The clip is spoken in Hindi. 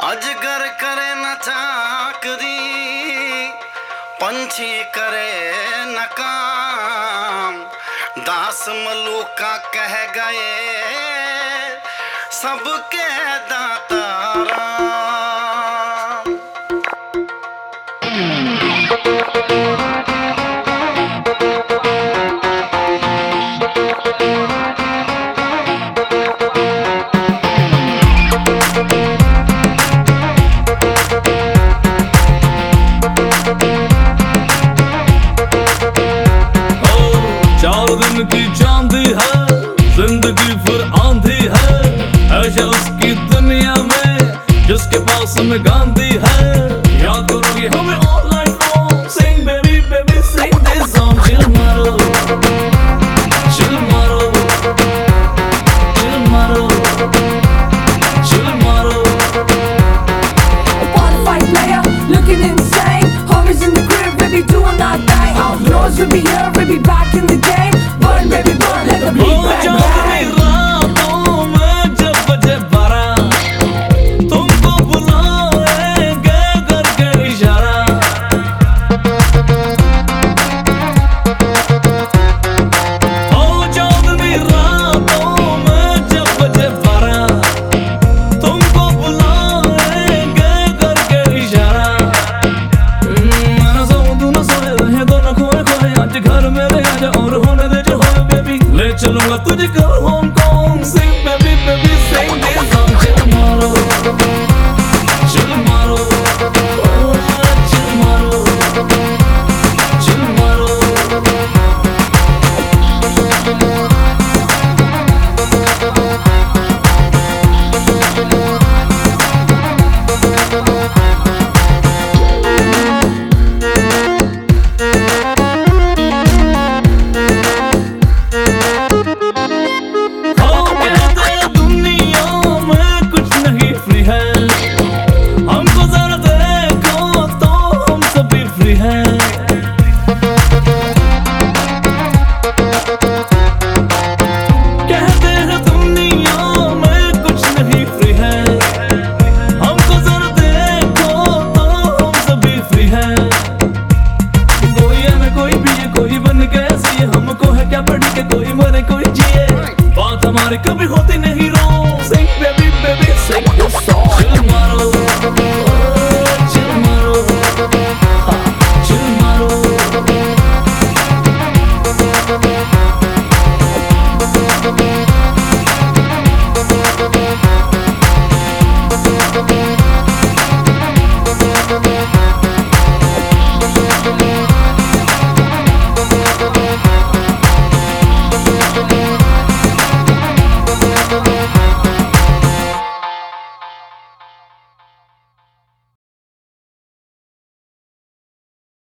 अजगर करे न चाकरी पंछी करे न काम। दास मलूका कह गए, सबके दाता चार ज़िंदगी फिर आंधी है ऐसा उसकी दुनिया में, जिसके पास में गांधी है याद करोगे हमें Yeah. long I to the girl Hong Kong, sing baby. कोई बन गया सी हमको है क्या पढ़ के कोई मरे कोई जिए। बात हमारे कभी होती नहीं